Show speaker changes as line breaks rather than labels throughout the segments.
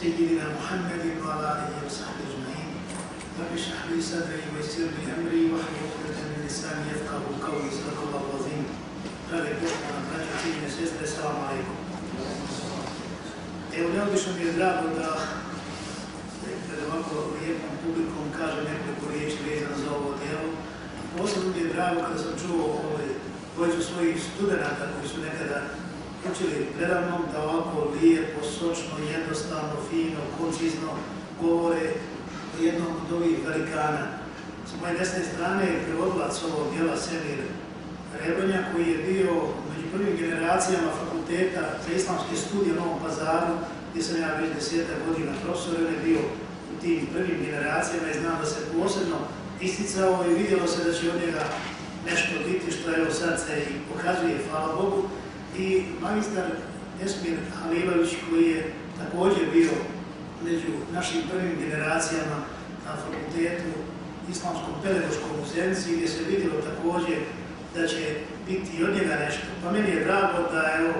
سيدنا محمد وعلى آله وصحبه أجمعين رب اشرح لي صدري ويسر لي أمري واحلل عقدة من لساني يفقه قولي صدق الله العظيم قال الكريم braći i sestre, assalamu alaikum. Evo, neobično mi je drago da pred ovako lijepom publikom kažem nekoliko riječi vezano za ovo djelo. Posebno mi je drago kada sam čuo ovaj, dvojicu svojih studenta koji su nekada učili predavnom da ovako lijepo, sočno, jednostavno, fino, koncizno govore o jednom od ovih velikana. S moje desne strane je prevodilac ovog djela Semir Rebonja koji je bio među prvim generacijama fakulteta za islamske studije u Novom pazaru gdje sam ja već deseta godina profesor, on je bio u tim prvim generacijama i znam da se posebno isticao i vidjelo se da će od njega nešto biti što je sad se i pokazuje, hvala Bogu. I magistar Esmir Halilović koji je također bio među našim prvim generacijama na fakultetu Islamskom pedagoškom u Zenci gdje se vidjelo također da će biti od njega nešto. Pa meni je drago da evo,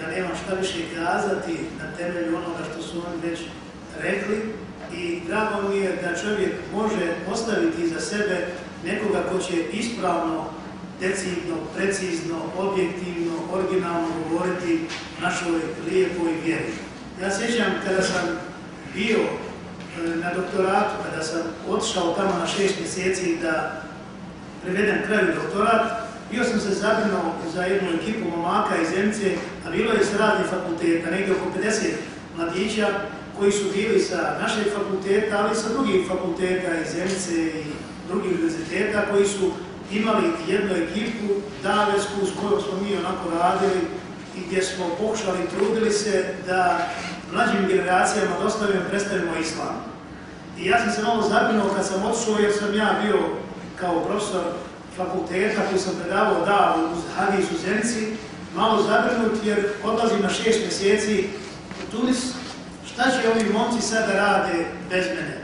ja nemam šta više kazati na temelju onoga što su oni već rekli i drago mi je da čovjek može postaviti za sebe nekoga ko će ispravno, decidno, precizno, objektivno, originalno govoriti našoj lijepoj vjeri. Ja sjećam kada sam bio na doktoratu, kada sam otišao tamo na šest mjeseci da privedem kraju doktorat, bio sam se zabrinuo za jednu ekipu momaka iz Zemce, a bilo je s radnih fakulteta, negdje oko 50 mladića koji su bili sa našeg fakulteta, ali sa drugih fakulteta iz Zemce i drugih univerziteta koji su imali jednu ekipu davesku s kojom smo mi onako radili i gdje smo pokušali, trudili se da mlađim generacijama dostavimo predstavimo islam. I ja sam se malo zabrinuo kad sam otišao jer sam ja bio kao profesor fakulteta koji sam predavao da uz Hadis u Zenci, malo zabrinut jer odlazim na šest mjeseci u Tunis, šta će ovi momci sada rade bez mene?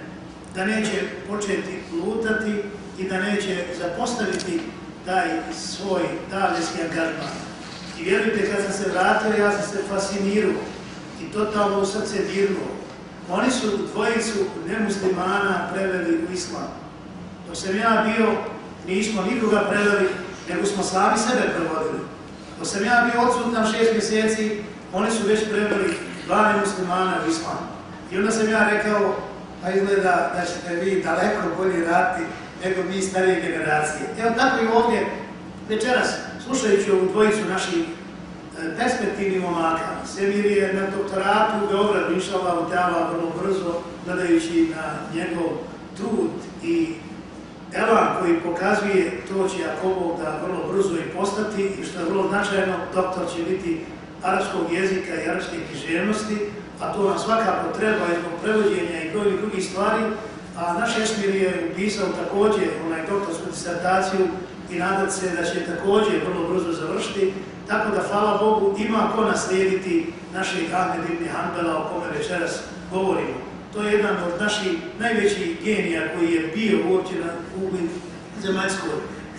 Da neće početi lutati i da neće zapostaviti taj svoj davljenski angažman. I vjerujte, kad sam se vratio, ja sam se fascinirao i totalno u srce dirnuo. Oni su dvojicu nemuslimana preveli u islam. Dok sam ja bio, nismo nikoga preveli, nego smo sami sebe prevodili. Dok sam ja bio odsutan šest mjeseci, oni su već preveli dva muslimana u islam. I onda sam ja rekao, pa izgleda da ćete vi daleko bolje raditi nego mi starije generacije. Evo tako i ovdje večeras, slušajući ovu dvojicu naših perspektivnih momaka. Semir je na doktoratu u Beogradu išala u Teala vrlo brzo, gledajući na njegov trud i elan koji pokazuje to će Jakobov da vrlo brzo i postati i što je vrlo značajno, doktor će biti arapskog jezika i arapske književnosti, a to nam svakako treba i zbog prevođenja i brojnih drugih stvari, a naš Esmir je upisao također onaj doktorsku disertaciju i nadat se da će također vrlo brzo završiti, tako da, hvala Bogu, ima ko naslijediti našeg Ahmed ibn Hanbala o kome večeras govorimo. To je jedan od naših najvećih genija koji je bio uopće na kugli zemaljskoj.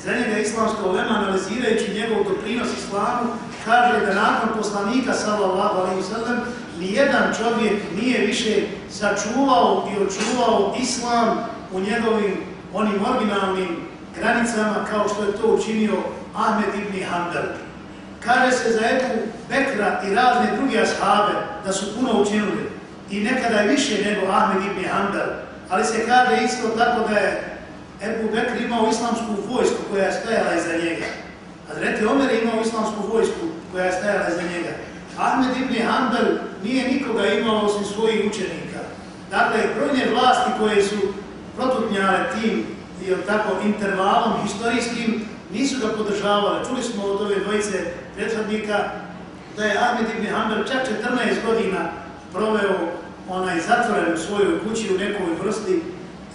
Za njega islamsko ulema, analizirajući njegov doprinos islamu, kaže da nakon poslanika, sallallahu alaihi sallam, nijedan čovjek nije više sačuvao i očuvao islam u njegovim, onim originalnim granicama kao što je to učinio Ahmed ibn Hanbal. Kaže se za Ebu Bekra i razne druge ashabe da su puno učinili i nekada je više nego Ahmed ibn Hanbal, ali se kaže isto tako da je Ebu Bekr imao islamsku vojsku koja je stajala iza njega. Hazreti Omer je imao islamsku vojsku koja je stajala iza njega. Ahmed ibn Hanbal nije nikoga imao osim svojih učenika. Dakle, brojne vlasti koje su protutnjale tim jel tako, intervalom historijskim, nisu ga podržavale. Čuli smo od ove dvojice prethodnika da je Ahmed ibn Hanbal čak 14 godina proveo onaj zatvoren u svojoj kući u nekoj vrsti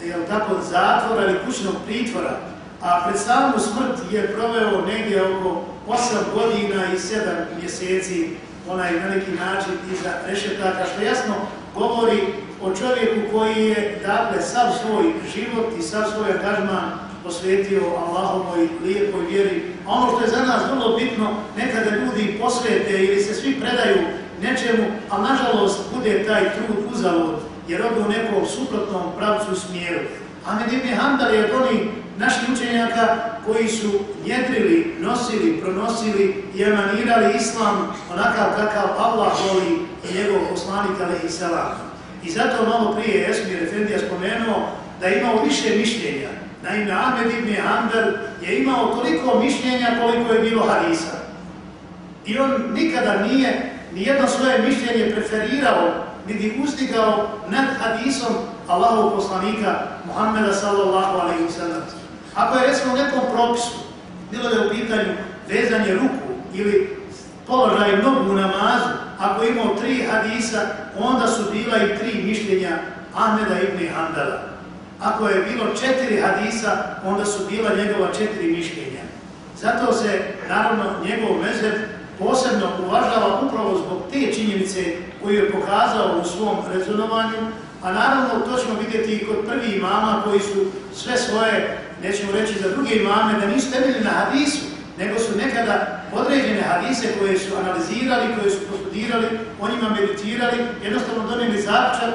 jel tako, zatvora ili kućnog pritvora, a pred samu smrt je proveo negdje oko 8 godina i 7 mjeseci onaj na neki način iza rešetaka, što jasno govori o čovjeku koji je, dakle, sav svoj život i sav svoj angažman posvetio Allahovoj lijepoj vjeri. A ono što je za nas vrlo bitno, nekada ljudi posvete ili se svi predaju nečemu, ali nažalost bude taj trud uzalud, jer odu u nekom suprotnom pravcu smjeru. Ahmed ibn Hanbal je od onih naših učenjaka koji su jedrili, nosili, pronosili i emanirali islam onakav kakav Allah voli i njegov poslanik alaihi salam. I zato malo prije Esmir Efendija spomenuo da je imao više mišljenja. Naime, Ahmed ibn Hanbal je imao toliko mišljenja koliko je bilo hadisa. I on nikada nije nijedno svoje mišljenje preferirao, niti ustigao nad hadisom Allahov poslanika Muhammeda sallallahu alaihi sallam. Ako je recimo nekom propisu, bilo je u pitanju vezanje ruku ili položaj nogu u namazu, ako imao tri hadisa, onda su bila i tri mišljenja Ahmeda ibn Hanbala. Ako je bilo četiri hadisa, onda su bila njegova četiri mišljenja. Zato se, naravno, njegov mezeb posebno uvažava upravo zbog te činjenice koju je pokazao u svom rezonovanju, a naravno to ćemo vidjeti i kod prvi imama koji su sve svoje, nećemo reći za druge imame, da nisu temeljili na hadisu, nego su nekada određene hadise koje su analizirali, koje su postudirali, o njima meditirali, jednostavno donijeli zaključak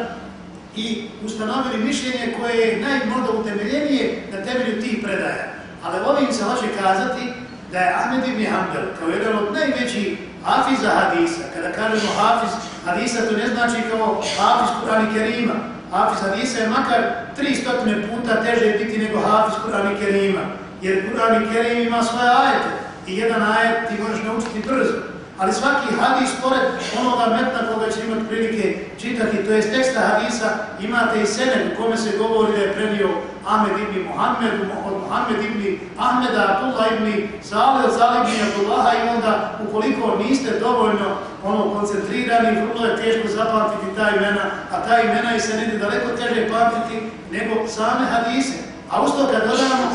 i ustanovili mišljenje koje je najmožda utemeljenije na temelju tih predaja. Ali ovim se hoće kazati da je Ahmed ibn Hanbel kao jedan od najvećih hafiza hadisa, kada kažemo hafiz hadisa, to ne znači kao hafiz Kur'an Kerima. Hafiz hadisa je makar 300 puta teže biti nego hafiz Kur'an Kerima, jer Kur'an Kerim ima svoje ajete i jedan ajet ti možeš naučiti brzo. Ali svaki hadis, pored onoga metna koga će imati prilike čitati, to je teksta hadisa, imate i sened u kome se govori da je prenio Ahmed ibn Muhammed, od Muhammed ibn Ahmeda, Abdullah ibn Salih, Salih ibn Abdullaha i onda ukoliko niste dovoljno ono koncentrirani, vrlo je teško zapamtiti ta imena, a ta imena i senedi daleko teže pamtiti nego same hadise. A usto kad dodamo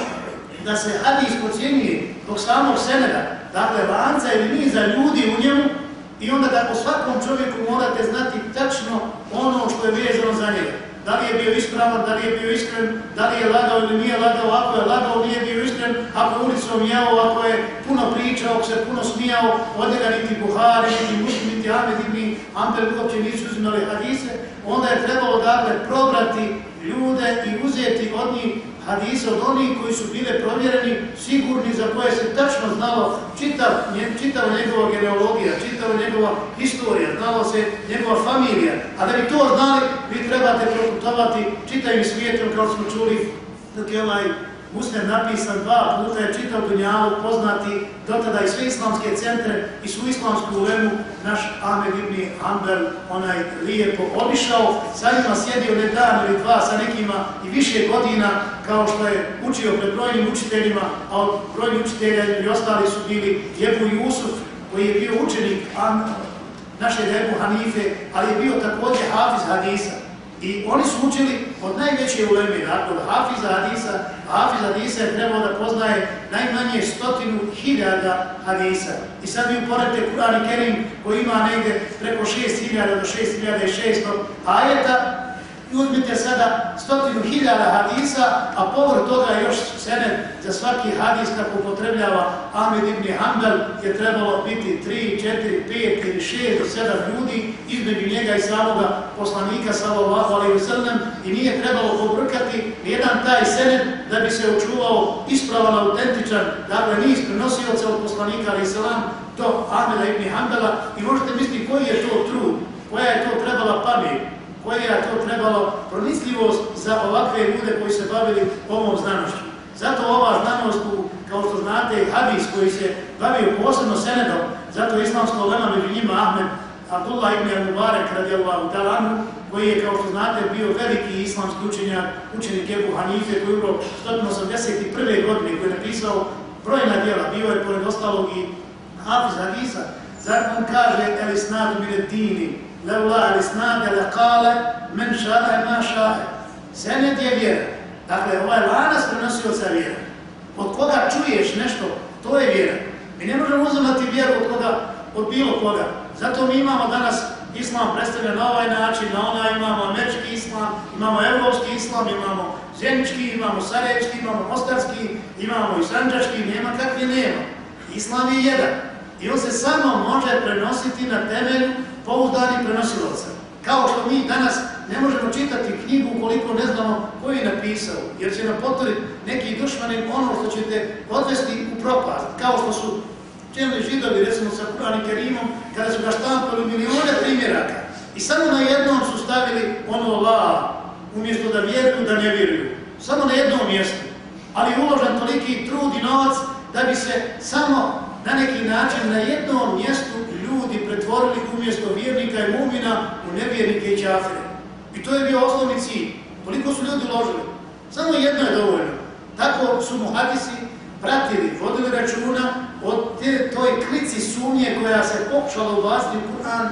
da se hadis pocijenije dok samog seneda, dakle lanca ili niza ljudi u njemu i onda da po svakom čovjeku morate znati tačno ono što je vezano za njega. Da li je bio ispravan, da li je bio iskren, da li je lagao ili nije lagao, ako je lagao, nije bio iskren, ako je ulicom jeo, ako je puno pričao, ako se puno smijao, od niti Buhari, niti Muslim, niti Ahmed, niti Amper uopće nisu uzimali hadise, onda je trebalo dakle probrati ljude i uzeti od njih hadisa od onih koji su bile provjereni, sigurni za koje se tačno znalo čitav, čitava njegova genealogija, čitava njegova historija, znalo se njegova familija. A da bi to znali, vi trebate proputovati čitavim svijetom, kao smo čuli, dok je ovaj Muslim napisan dva puta je čitav Dunjalu poznati dotada i sve islamske centre i svu islamsku ulemu naš Ahmed ibn Hanbel onaj lijepo obišao, sa njima sjedio ne dan ili dva sa nekima i više godina kao što je učio pred brojnim učiteljima, a od brojnih učitelja i ostali su bili Jebu Jusuf koji je bio učenik naše Jebu Hanife, ali je bio također hafiz hadisa. I oni su učili od najveće uleme, dakle od Hafiza Hadisa, a Hafiz Hadisa je trebao da poznaje najmanje stotinu hiljada Hadisa. I sad vi uporedite Kur'an i Kerim koji ima negde preko 6000 do 6600 ajeta, i uzmite sada stotinu hiljada hadisa, a povr toga još sene za svaki hadis kako upotrebljava Ahmed ibn Hanbel je trebalo biti 3, 4, 5 ili 6 do 7 ljudi između njega i samoga poslanika sallallahu alaihi sallam i nije trebalo pobrkati jedan taj sene da bi se očuvao ispravan, autentičan, dakle niz prenosioca od poslanika alaihi sallam do Ahmeda ibn Hanbela. I možete misliti koji je to trud, koja je to trebala pamet, koje je to trebalo pronicljivost za ovakve ljude koji se bavili ovom znanošću. Zato ova znanost, kao što znate, hadis koji se bavio posebno senedom, zato islamsko lema među njima Ahmed Abdullah ibn Al-Mubarek radijallahu talanu, koji je, kao što znate, bio veliki islamski učenjak, učenik Ebu Hanife, koji je umro 181. godine, koji je napisao brojna djela, bio je pored ostalog i hafiz hadisa. Zato on kaže, el isnadu mine dini, leula ali snage le kale men šahe ma šahe. Senet je vjera. Dakle, ovaj lanas prenosio sa vjera. Od koga čuješ nešto, to je vjera. Mi ne možemo uzimati vjeru od koga, od bilo koga. Zato mi imamo danas islam predstavljen na ovaj način, na onaj imamo američki islam, imamo evropski islam, imamo zemljički, imamo sarajevski, imamo mostarski, imamo i sanđaški, nema kakvi nema. Islam je jedan. I on se samo može prenositi na temelju pouzdani prenosilaca. Kao što mi danas ne možemo čitati knjigu ukoliko ne znamo ko je napisao, jer će nam potvoriti neki dušmani ono što ćete odvesti u propast, kao što su čelni židovi, recimo sa Kur'an i Kerimom, kada su ga štampali milijone primjeraka i samo na jednom su stavili ono la, umjesto da vjeruju, da ne vjeruju. Samo na jednom mjestu. Ali uložen toliki trud i novac da bi se samo na neki način na jednom mjestu ljudi pretvorili umjesto vjernika i mumina u nevjernike i čafire. I to je bio osnovni cilj. Koliko su ljudi uložili? Samo jedno je dovoljno. Tako su muhadisi pratili, vodili računa od te, toj klici sumnje koja se pokušala u Kur'an,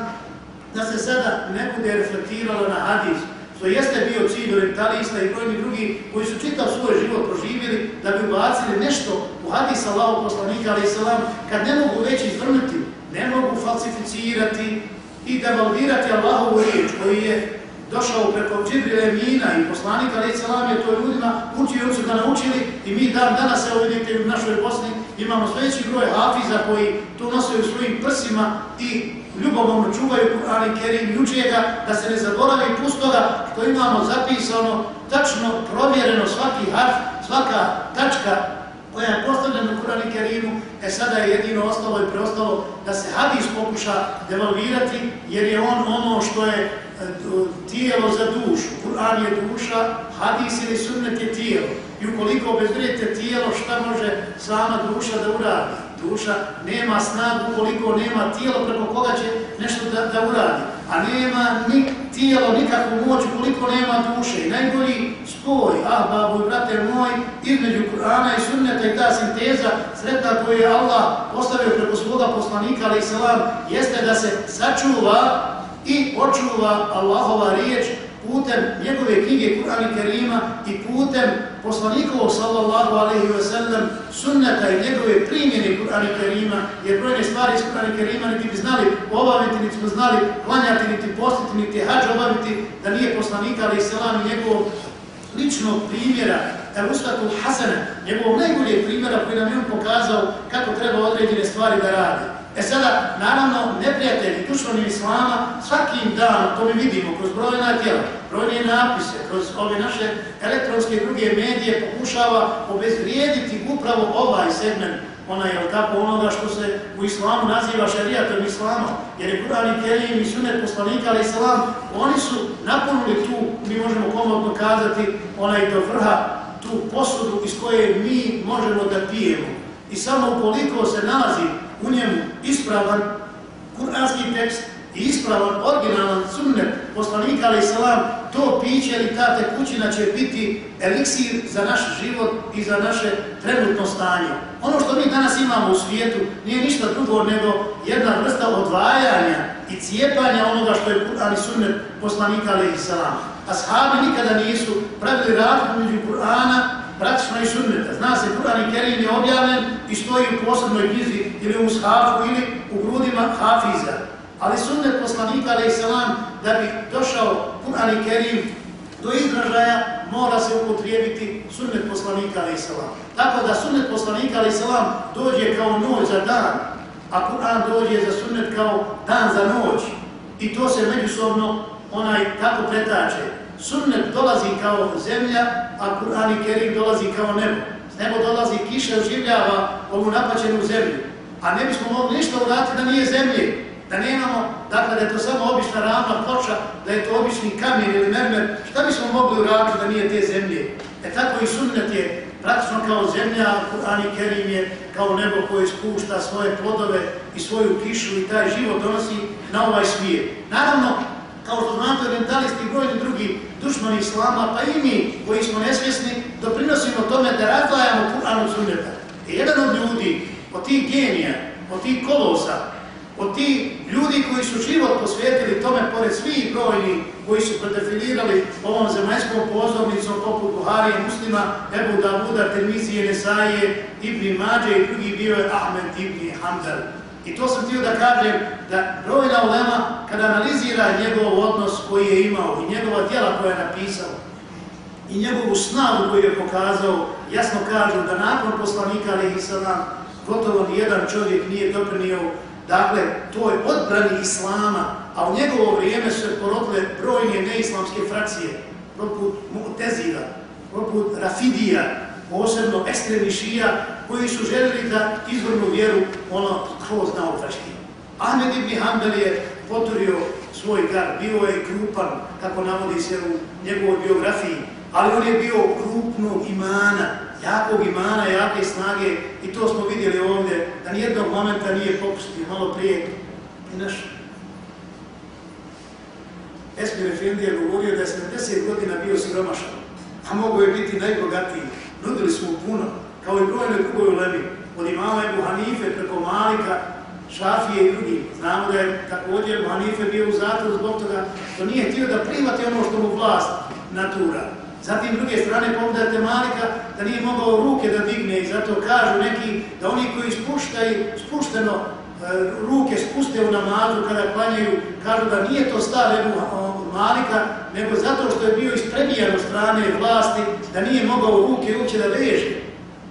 da se sada ne bude reflektiralo na hadis, što jeste bio cilj orientalista i brojni drugi koji su čitav svoj život proživjeli da bi ubacili nešto u hadis Allahu poslanika ali salam kad ne mogu već izvrnuti, ne mogu falsificirati i devalvirati Allahovu riječ koji je došao preko Džibrile Mina i poslanika ali salam je to ljudima učio su ga naučili i mi dan danas, evo vidite u našoj Bosni, imamo sljedeći broj hafiza koji to nose u svojim prsima i ljubomorno čuvaju Kur'an i Kerim, ljuče ga, da se ne zaboravi pustoga što imamo zapisano, tačno, provjereno svaki harf, svaka tačka koja je postavljena u Kur'an i Kerimu, e sada je jedino ostalo i preostalo da se hadis pokuša devalvirati, jer je on ono što je e, tijelo za dušu. Kur'an je duša, hadis ili sunnet je tijelo. I ukoliko obezvrijete tijelo, šta može sama duša da uradi? Duša nema snagu ukoliko nema tijelo preko koga će nešto da, da uradi. A nema ni tijelo nikakvu moć ukoliko nema duše. I najbolji spoj, ah babo i brate moj, između Kur'ana i sunneta i ta sinteza sretna koju je Allah postavio preko svoga poslanika, ali i salam, jeste da se sačuva i očuva Allahova riječ putem njegove knjige Kur'an i Kerima i putem poslanikovog sallallahu alaihi wa sallam sunnata i njegove primjene Kur'an i Kerima, jer brojne stvari iz Kur'an i Kerima niti bi znali obaviti, niti smo znali klanjati, niti postiti, niti hađ obaviti, da nije poslanika alaihi sallam i njegovog ličnog primjera, Elustatul Hasana, njegovog najboljeg primjera koji nam je on pokazao kako treba određene stvari da radi. E sada, naravno, neprijatelji dušmanim islama svakim danom, to mi vidimo kroz brojna tijela, brojne napise, kroz ove naše elektronske druge medije pokušava obezvrijediti upravo ovaj segment ona je tako onoga što se u islamu naziva šarijatom islama, jer je Kur'an i Kerim i sunet poslanika, ali islam, oni su napunili tu, mi možemo komodno kazati, onaj do vrha, tu posudu iz koje mi možemo da pijemo. I samo ukoliko se nalazi u njemu ispravan kuranski tekst i ispravan originalan sunnet poslanika ali salam, to piće ili ta tekućina će biti eliksir za naš život i za naše trenutno stanje. Ono što mi danas imamo u svijetu nije ništa drugo nego jedna vrsta odvajanja i cijepanja onoga što je Kur'an i sunnet poslanika ali salam. Ashabi nikada nisu pravili razliku među Kur'ana praktično i sunneta. Zna se, Kur'an i Kerim je objavljen i stoji u posebnoj knjizi ili u shafu ili u grudima hafiza. Ali sunnet poslanika, ali salam, da bi došao Kur'an i Kerim do izražaja, mora se upotrijebiti sunnet poslanika, ali salam. Tako da sunnet poslanika, ali salam, dođe kao noć za dan, a Kur'an dođe za sunnet kao dan za noć. I to se međusobno onaj tako pretače. Sunnet dolazi kao zemlja, a Kur'an i Kerim dolazi kao nebo. S nebo dolazi kiša oživljava ovu napačenu zemlju. A ne bismo mogli ništa uraditi da nije zemlje. Da nemamo, dakle da je to samo obična ravna ploča, da je to obični kamen ili mermer. Šta bismo mogli uraditi da nije te zemlje? E tako i sunnet je praktično kao zemlja, Kur'an i Kerim je kao nebo koje spušta svoje plodove i svoju kišu i taj život donosi na ovaj svijet. Naravno, kao što znate orientalisti i brojni drugi dušmani islama, pa i mi koji smo nesvjesni, doprinosimo tome da razdvajamo Kur'an od sunneta. I jedan od ljudi, od tih genija, od tih kolosa, od tih ljudi koji su život posvijetili tome, pored svih brojni koji su predefilirali ovom zemaljskom pozornicom poput Buharije, Muslima, Ebu Davuda, Termizije, Nesaije, Ibni Mađe i drugi bio je Ahmed Ibni Hamdal. I to sam htio da kažem da brojna ulema kada analizira njegov odnos koji je imao i njegova djela koja je napisao i njegovu snagu koju je pokazao, jasno kažu da nakon poslanika ali i gotovo nijedan čovjek nije doprinio dakle, toj odbrani Islama, a u njegovo vrijeme su porodile brojne neislamske frakcije, poput Mu'tezila, poput Rafidija, posebno ekstremni šija, koji su željeli da izvrnu vjeru ono kroz naotrački. Ahmed ibn Hanbel je poturio svoj gar, bio je krupan, kako navodi se u njegovoj biografiji, ali on je bio krupnog imana, jakog imana, jake snage i to smo vidjeli ovdje, da nijednog momenta nije popustio, malo prije i naš Esmir Efendi je govorio da je 70 godina bio siromašan, a mogo je biti najbogatiji. Nudili su mu puno, kao i brojne drugoj ulemi, od imama Ebu Hanife preko Malika, Šafije i drugi. Znamo da je također Hanife bio u zatvoru zbog toga što nije htio da primati ono što mu vlast natura. Zatim, druge strane, pogledajte Malika da nije mogao ruke da digne i zato kažu neki da oni koji spuštaju, spušteno e, ruke spuste u namazu kada klanjaju, kažu da nije to stav Malika, nego zato što je bio isprebijan od strane vlasti, da nije mogao ruke uopće da veže.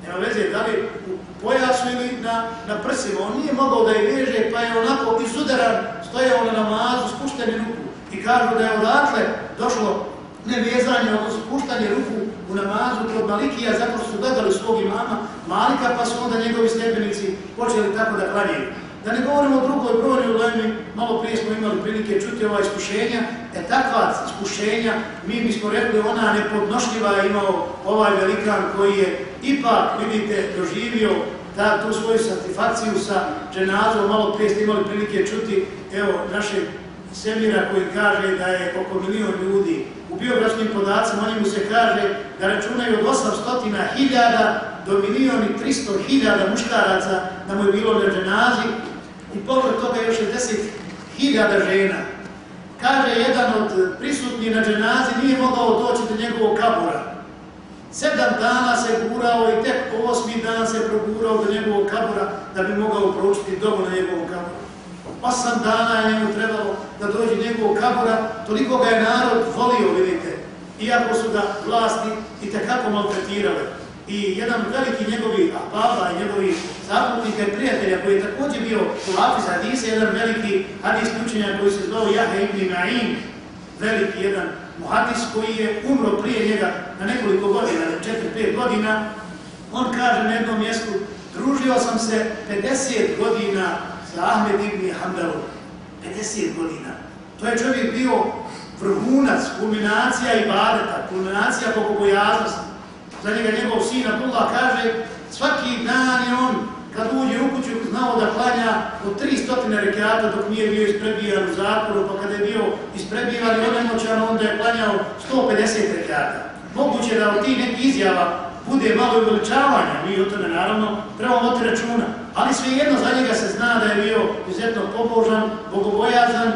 Nema veze, da li u pojasu ili na, na prsima. On nije mogao da je veže, pa je onako izudaran, stojao na namazu, spušteni ruku. I kažu da je odatle došlo nevezanje, odnosno spuštanje ruku u namazu kod Malikija, zato su gledali svog imama Malika, pa su onda njegovi stepenici počeli tako da klanjaju. Da ne govorimo o drugoj brojnoj ulemi, malo prije smo imali prilike čuti ova iskušenja, e takva iskušenja, mi bismo rekli, ona nepodnošljiva je imao ovaj velikan koji je ipak, vidite, doživio da tu svoju satisfakciju sa dženazom, malo prije ste imali prilike čuti, evo, našeg Semira koji kaže da je oko milion ljudi. U biografskim podacima o njemu se kaže da računaju od 800.000 do milijon i 300.000 muškaraca da mu je bilo na dženazi i povrlo toga još 60.000 žena. Kaže, jedan od prisutnih na dženazi nije mogao doći do njegovog kabura. Sedam dana se gurao i tek osmi dan se progurao do njegovog kabura da bi mogao proučiti dobu na njegovom kaburu. Osam dana je njemu trebalo da dođe njegovog kabura, toliko ga je narod volio, vidite, iako su ga vlasti i tekako maltretirale. I jedan veliki njegovi baba i njegovi zaputnika i prijatelja koji je također bio u Hafiz Hadise, jedan veliki hadijski učenjak koji se zvao Jahe ibn Naim, veliki jedan muhadis koji je umro prije njega na nekoliko godina, na 4-5 godina, on kaže na jednom mjestu, družio sam se 50 godina sa Ahmed ibn Hanbelom. 50 godina. To je čovjek bio vrhunac, kulminacija i badeta, kulminacija bogobojaznosti. Za njega njegov sin Abdullah kaže, svaki dan je on, kad uđe u kuću, znao da klanja od 300 rekiata dok nije bio isprebijan u zatvoru, pa kada je bio isprebijan i onemoćan, onda je klanjao 150 rekiata. Moguće da od tih nekih izjava bude malo uveličavanja, mi o tome naravno trebamo oti računa, ali svejedno za njega se zna da je bio izuzetno pobožan, bogobojazan,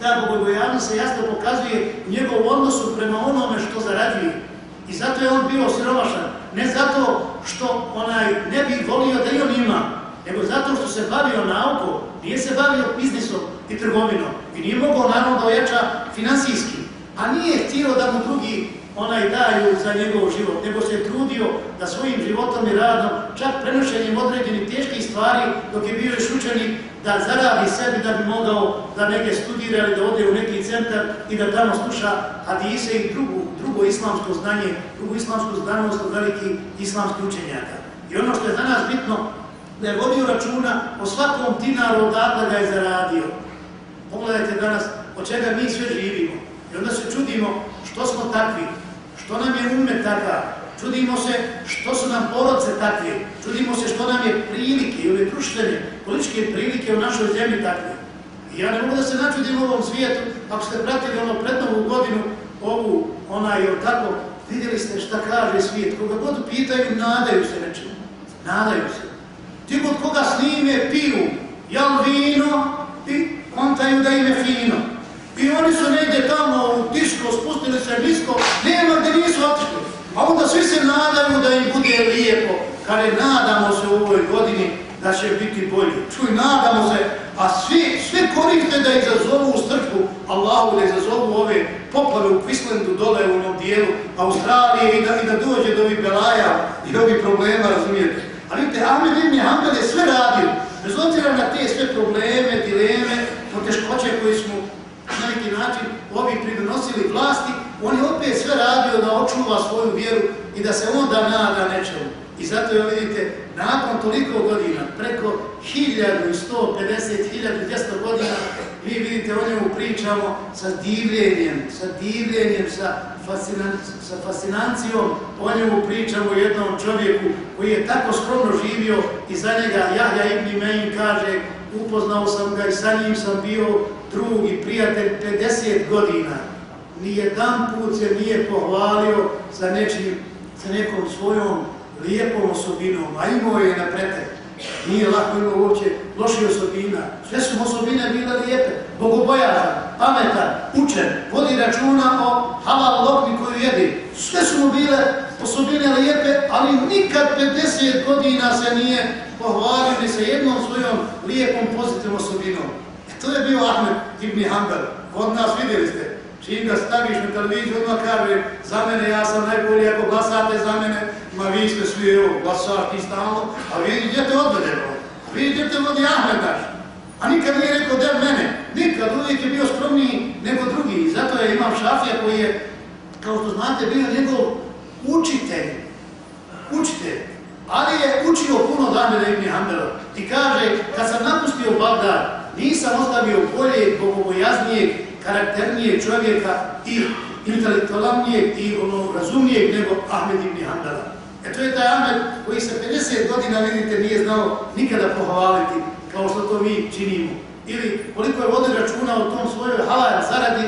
ta bogobojaznost se jasno pokazuje u njegovom odnosu prema onome što zarađuje. I zato je on bio siromašan, ne zato što onaj ne bi volio da i on ima, nego zato što se bavio naukom, nije se bavio biznisom i trgovinom i nije mogao naravno da ojača finansijski, a nije htio da mu drugi onaj daju za njegov život, nego se trudio da svojim životom i radom, čak prenošenjem određenih teških stvari, dok je bio još učenik, da zaradi sebi da bi mogao da neke studira ili da ode u neki centar i da tamo sluša hadise i drugu, drugo islamsko znanje, drugu islamsku znanost od velikih islamskih učenjaka. I ono što je za nas bitno, da je vodio računa o svakom dinaru odakle ga je zaradio. Pogledajte danas od čega mi sve živimo. I onda se čudimo što smo takvi, što nam je umet takav, čudimo se što su nam porodce takve, čudimo se što nam je prilike ili društvene, političke prilike u našoj zemlji takve. I ja ne mogu da se načudim u ovom svijetu, ako ste pratili ono pred novu godinu, ovu, onaj, ili tako, vidjeli ste šta kaže svijet, koga god pitaju, nadaju se nečemu, nadaju se. Ti kod koga snime, piju, jel vino, i kontaju da im je fino. I oni su negdje tamo u tiško, spustili se nisko, nema gdje nisu otišli. A onda svi se nadaju da im bude lijepo, kada nadamo se u ovoj godini da će biti bolje. Čuj, nadamo se, a svi, svi koriste da izazovu u strku Allahu, da izazovu ove poplave u Queenslandu dole u onom dijelu Australije i da, i da dođe do ovih belaja i ovih problema, razumijete. Ali vidite, Ahmed ibn Hanbel je sve radio Bez obzira na te sve probleme, dileme, poteškoće koje smo na neki način ovi pridonosili vlasti, on je opet sve radio da očuva svoju vjeru i da se onda nada nečemu. I zato je vidite, nakon toliko godina, preko 1150, 1200 godina, vi vidite o njemu pričamo sa divljenjem, sa divljenjem, sa, fascinan, sa fascinancijom, o njemu pričamo jednom čovjeku koji je tako skromno živio i za njega Jahja ibn Mein kaže upoznao sam ga i sa njim sam bio drug i prijatelj 50 godina. Nijedan put se nije pohvalio za, nečim, za nekom svojom lijepom osobinom, a imao je na pretek. Nije lako imao uopće loših osobina. Sve su osobine bile lijepe. Bogobojazan, pametan, učen, vodi računa o halal lokmi koju jedi. Sve su mu bile osobine lijepe, ali nikad 50 godina se nije pohvalio ni sa jednom svojom lijepom pozitivnom osobinom. To je bio Ahmed ibn Hanbal. Od nas vidjeli ste. Čim ga staviš na televiziju, odmah kaže za mene, ja sam najbolji, ako glasate za mene, ma vi ste svi, evo, glasaš ti stalno, a vi idete od mene, vi idete vodi Ahmed. A nikad nije rekao del mene, nikad, uvijek je bio skromniji nego drugi. I zato je imam Šafija koji je, kao što znate, bio njegov učitelj, učitelj, ali je učio puno od Ahmeda ibn Hanbala. I kaže, kad sam napustio Bagdad, nisam ostavio bolje, bogobojaznijeg, karakternijeg čovjeka i intelektualnijeg i ono razumnijeg nego Ahmed ibn Hanbala. E to je taj Ahmed koji se 50 godina, vidite, nije znao nikada pohvaliti kao što to mi činimo. Ili koliko je vodi računa o tom svojoj halal zaradi,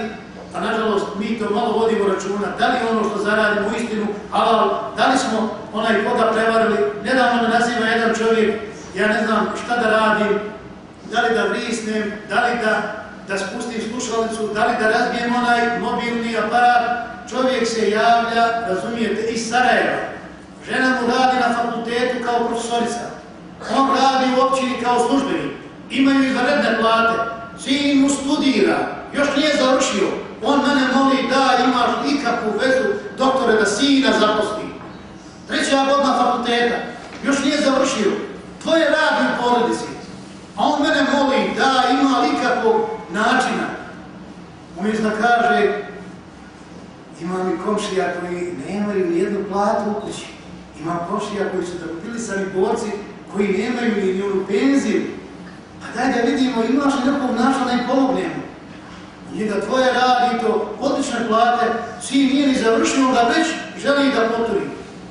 a nažalost mi to malo vodimo računa. Da li ono što zaradimo u istinu halal, da li smo onaj koga prevarili, nedavno me naziva jedan čovjek, ja ne znam šta da radim, da li da vrisnem, da li da da spustim slušalicu, da li da razbijem onaj mobilni aparat, čovjek se javlja, razumijete, iz Sarajeva. Žena mu radi na fakultetu kao profesorica. On radi u općini kao službenik. Imaju izvanredne plate. Sin mu studira, još nije završio. On mene moli da imaš ikakvu vezu doktore da sina zaposli. Treća godina fakulteta, još nije završio. Tvoje radi u porodici. A on mene moli da ima ikakvog načina. Umjesto da kaže, imam i komšija koji nemaju ni jednu platu u kući. Imam komšija koji su zapilisani borci koji nemaju ni jednu penziju. Pa daj da vidimo, imaš li nekog načina da im tvoje radi to, odlične plate, sin nije ni završio, da već želi da poturi.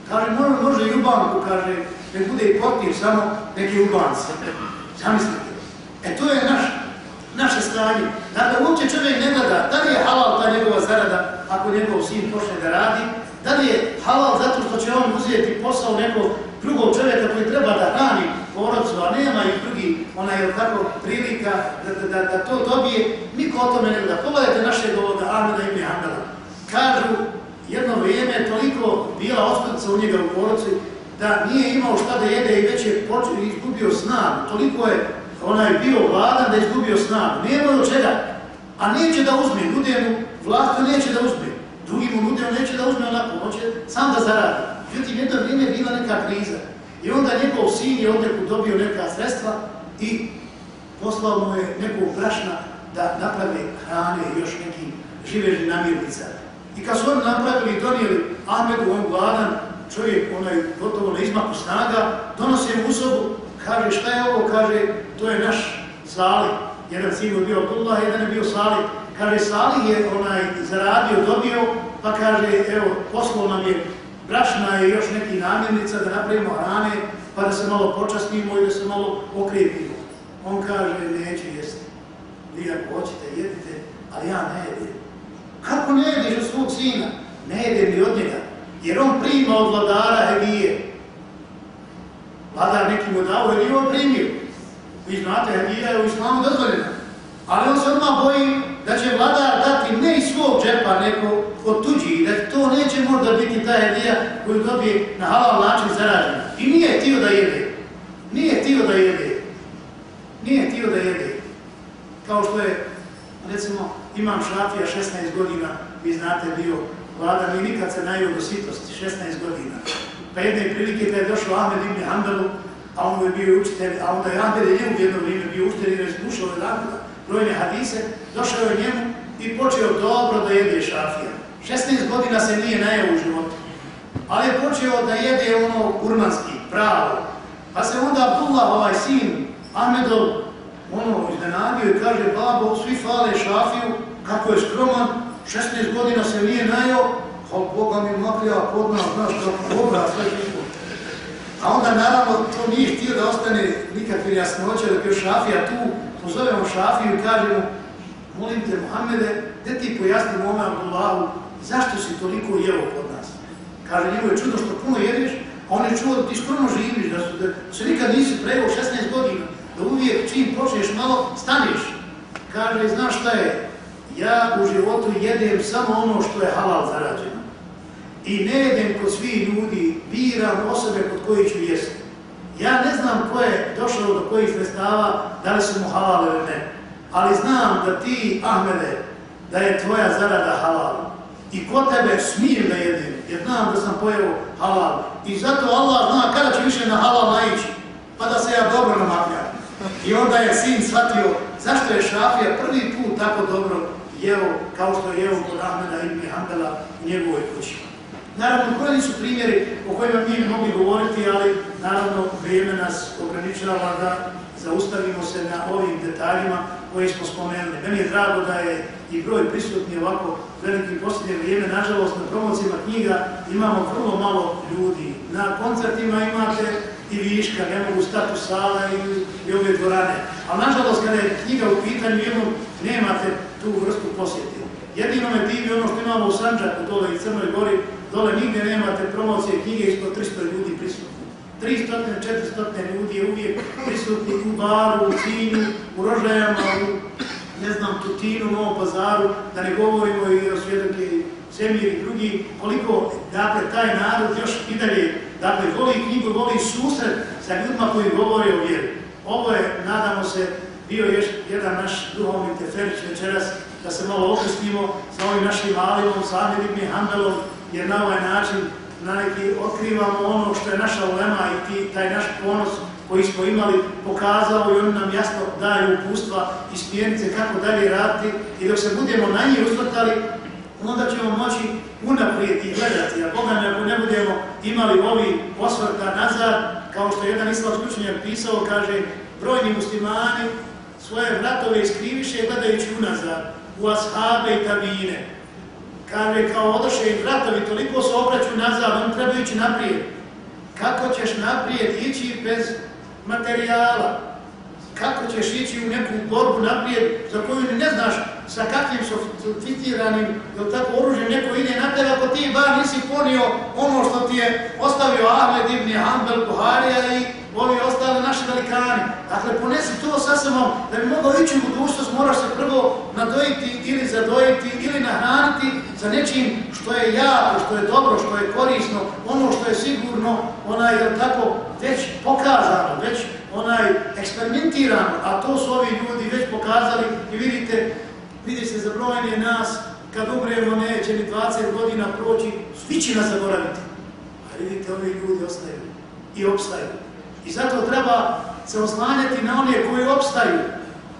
Kaže, može, može i u banku, kaže, ne bude i portir, samo neki u banci. Zamislite. E to je naš, naše stanje. Dakle, uopće čovjek ne gleda da li je halal ta njegova zarada ako njegov sin počne da radi, da li je halal zato što će on uzeti posao nekog drugog čovjeka koji treba da hrani porodcu, a nema i drugi onaj tako prilika da, da, da, to dobije, niko o tome ne gleda. Pogledajte našeg ovoga Ahmeda ibn Hanbala. Kažu, jedno vrijeme je toliko bila oskodica u njega u porodcu da nije imao šta da jede i već je počeo izgubio snag. Toliko je onaj bio vladan da je izgubio snag. Nije od čega. A neće da uzme, nude mu vlastu neće da uzme. Drugi mu nude, neće da uzme onako, on će sam da zaradi. Međutim, jedno vrijeme je bila neka kriza. I onda njegov sin je odneku dobio neka sredstva i poslao mu je nekog brašna da naprave hrane još nekim živežni namirnica. I kad su oni napravili i donijeli Ahmedu, on vladan, čovjek onaj gotovo na izmaku snaga, donosi mu u sobu, kaže šta je ovo, kaže to je naš Salih, jedan sin je bio Abdullah, jedan je bio Salih, kaže Salih je onaj zaradio, dobio, pa kaže evo poslao nam je brašna i još neki namirnica da napravimo hrane, pa da se malo počastimo i da se malo okrepimo. On kaže neće jesti, vi ako hoćete jedite, ali ja ne jedem. Kako ne jediš od svog sina? Ne jedem ni od njega. Jer on prima od vladara Hedije. Vladar neki mu dao Hediju, on primio. Vi znate, Hedija je u islamu dozvoljena. Ali on se odmah boji da će vladar dati ne iz svog džepa, neko od tuđi, da to neće možda biti ta Hedija koju dobije na halal način zarađena. I nije htio da jede. Nije htio da jede. Nije htio da jede. Kao što je, recimo, imam Šafija 16 godina, vi znate, bio vladan i nikad se najio do sitosti, 16 godina. Pa jedne prilike kad je došao Ahmed ibn Hanbalu, a on je bio učitelj, a onda je Ahmed Eljub jedno vrijeme bio učitelj je slušao jedan brojne hadise, došao je njemu i počeo dobro da jede šafija. 16 godina se nije najao u životu, ali je počeo da jede ono kurmanski, pravo. Pa se onda Abdullah, ovaj sin, Ahmedov, ono iznenadio i kaže, babo, svi fale šafiju, kako je skroman, 16 godina se nije najao, ali Boga mi maklja kod nas, znaš, kako obra, sve živo. A onda naravno to nije htio da ostane nikakve jasnoće, dok je šafija tu, pozovemo šafiju i kažemo, molim te, Mohamede, gdje ti pojasni mome Abdullahu, zašto si toliko jeo kod nas? Kaže, njemu je čudno što puno jedeš, a on je čuo da ti skromno živiš, da, su, da se nikad nisi prejao 16 godina, da uvijek čim počneš malo, staneš. Kaže, znaš šta je, ja u životu jedem samo ono što je halal zarađeno. I ne jedem kod svih ljudi, biram osobe kod koji ću jesti. Ja ne znam ko je došao do kojih sredstava, da li su mu halal ili ne. Ali znam da ti, Ahmede, da je tvoja zarada halal. I ko tebe smijem da jedem, jer znam da sam pojeo halal. I zato Allah zna kada će više na halal naići, pa da se ja dobro namakljam. I onda je sin shvatio zašto je Šafija prvi put tako dobro jeo kao što je jeo kod Ahmeda ibn Hanbala u njegovoj kući. Naravno, koji su primjeri o kojima mi mogli govoriti, ali naravno vrijeme nas ograničava da zaustavimo se na ovim detaljima koje smo spomenuli. Meni je drago da je i broj prisutni ovako veliki posljednje vrijeme. Nažalost, na promocijama knjiga imamo vrlo malo ljudi. Na koncertima imate i viška, ne mogu stati u sala i, i ove dvorane. Ali nažalost, kada je knjiga u pitanju, jednom nemate tu vrstu posjeti. Jedino me divi ono što imamo u Sanđaku, dole i Crnoj Gori, dole nigdje nemate promocije knjige ispod 300 ljudi prisutni. 300-400 ljudi je uvijek prisutni u baru, u Cinju, u Rožajama, u ne znam, Tutinu, Novom pazaru, da ne govorimo i o svjedoke Semir i drugi, koliko, dakle, taj narod još i dalje, dakle, voli knjigu, voli susret sa ljudima koji govore o vjeri. Ovo je, nadamo se, bio još jedan naš duhovni teferić večeras, da se malo okrstimo sa ovim našim malilom, sa ibn Hanbelom, jer na ovaj način na neki otkrivamo ono što je naša ulema i ti, taj naš ponos koji smo imali pokazao i oni nam jasno daju upustva i smjernice kako dalje raditi i dok se budemo na njih usvrtali, onda ćemo moći unaprijed i gledati. A Boga ne, ako ne budemo imali ovi osvrta nazad, kao što je jedan islamski učenjak pisao, kaže, brojni muslimani svoje vratove iskriviše gledajući unazad, u ashabe i tabine. Kaže, kao odoše i vratovi, toliko se obraću nazad, oni trebaju ići naprijed. Kako ćeš naprijed ići bez materijala? Kako ćeš ići u neku borbu naprijed za koju ne znaš sa kakvim sofisticiranim ili tako oružjem neko ide na tebe ako ti bar nisi ponio ono što ti je ostavio Ahmed ibn Hanbel, Buharija i ovi ostali naši velikani. Dakle, ponesi to sa da bi mogao ići u budućnost, moraš se prvo nadojiti ili zadojiti ili nahraniti za nečim što je jako, što je dobro, što je korisno, ono što je sigurno, onaj, je tako, već pokazano, već onaj, eksperimentirano, a to su ovi ljudi već pokazali i vidite, vidi se za brojne nas, kad umremo neće ni 20 godina proći, svi će nas zaboraviti. A vidite, ovi ljudi ostaju i opstaju. I zato treba se oslanjati na one koji opstaju.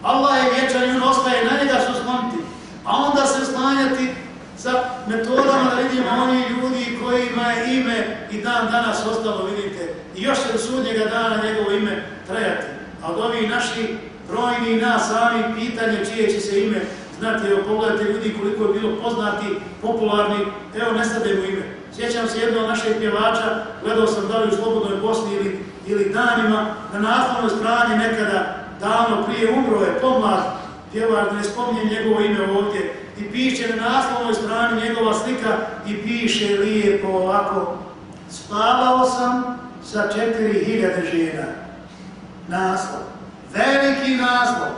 Allah je vječan i on ostaje, na njega su sloniti. A onda se oslanjati sa metodama da vidimo oni ljudi kojima je ime i dan danas ostalo, vidite. I još će do sudnjega dana njegovo ime trajati. A od ovih naših brojni nas sami pitanje čije će se ime znati. Evo pogledajte ljudi koliko je bilo poznati, popularni, evo ne stade mu ime. Sjećam se jednog našeg pjevača, gledao sam da li u Slobodnoj Bosni ili, ili danima, na naslovnoj strani nekada davno prije umro je pomlad pjevač, ne spominjem njegovo ime ovdje, i piše na naslovnoj strani njegova slika i piše lijepo ovako spavao sam sa četiri hiljade žena. Naslov. Veliki naslov.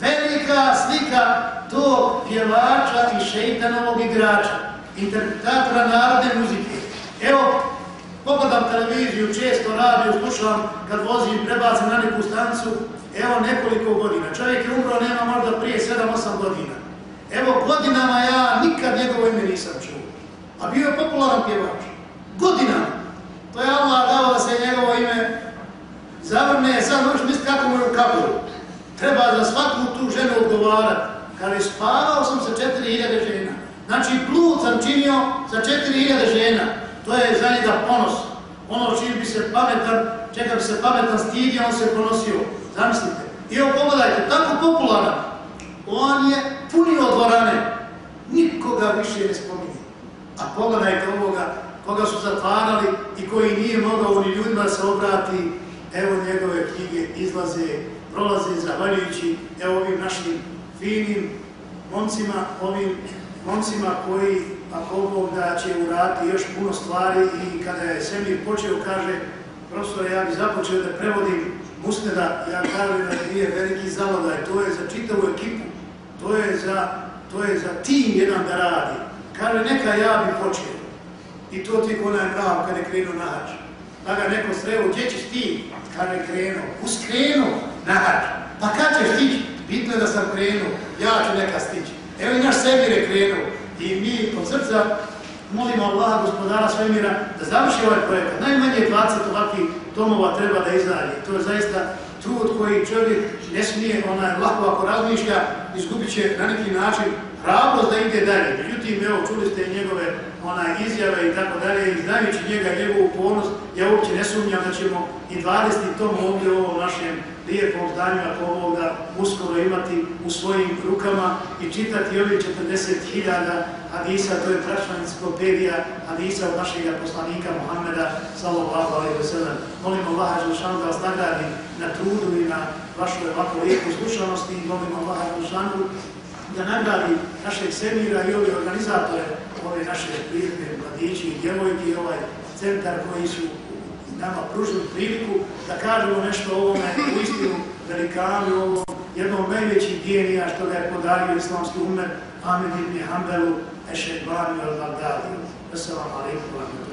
Velika slika tog pjevača i šeitanovog igrača interpretatora narodne muzike. Evo, pogledam televiziju, često radio, slušam kad vozim, prebacim na neku stancu, evo nekoliko godina. Čovjek je umro, nema možda prije 7-8 godina. Evo, godinama ja nikad njegovo ime nisam čuo. A bio je popularan pjevač. Godinama. To je Allah dao da se njegovo ime završi kaboru. Treba za svaku tu ženu odgovarati. Kaže, spavao sam sa 4000 žena. Znači, blud sam činio sa 4000 žena. To je za njega ponos. Ono čim bi se pametan, čeka bi se pametan stidio, on se ponosio. Zamislite. I evo pogledajte, tako popularan. On je punio dvorane. Nikoga više ne spominje. A pogledajte ovoga, koga su zatvarali i koji nije mogao ni ljudima da se obrati. Evo njegove knjige izlaze, prolaze zahvaljujući evo ovim našim finim momcima, ovim momcima koji, ako Bog da će uraditi još puno stvari i kada je Semir počeo, kaže, profesor, ja bih započeo da prevodim Musneda, ja kažem da nije veliki zalogaj, to je za čitavu ekipu, to je za, to je za tim jedan da radi. Kaže, neka ja bi počeo. I to ti onaj prav kada je krenuo na hač. Pa ga neko sreo, gdje ćeš ti? Kada je krenuo, uskrenuo na hač. Pa kad ćeš stići? Bitno je da sam krenuo, ja ću neka stići. Evo i naš Semir je krenuo. I mi od srca molimo Allaha, gospodara svemira, da završi ovaj projekat. Najmanje 20 ovakvih tomova treba da izađe. To je zaista trud koji čovjek ne smije, onaj, lako ako razmišlja, izgubit će na neki način hrabrost da ide dalje. Međutim, evo, čuli ste njegove onaj, izjave i tako dalje, i znajući njega, njegovu ponos, ja uopće ne sumnjam da ćemo i 20 tom ovdje u ovom našem lijepom zdanju, ako ovog da uskoro imati u svojim rukama i čitati ovih 40.000 hadisa, to je tračna enciklopedija hadisa od našeg poslanika Muhammeda, sallallahu alaihi wa sallam. Molimo Allaha Želšanu da vas nagradi na trudu i na vašoj ovako lijepu slušanosti i molimo Allaha Želšanu da nagradi našeg semira i ove organizatore, ove naše prijatelje, mladići i djevojki, ovaj centar koji su nama pružili priliku da kažemo nešto o ovome u istinu velikanu, ovom jednom najvećih genija što ga je podario islamski umet, Ahmed ibn Hanbelu, Ešek Bani al-Baghdadi. Assalamu alaikum wa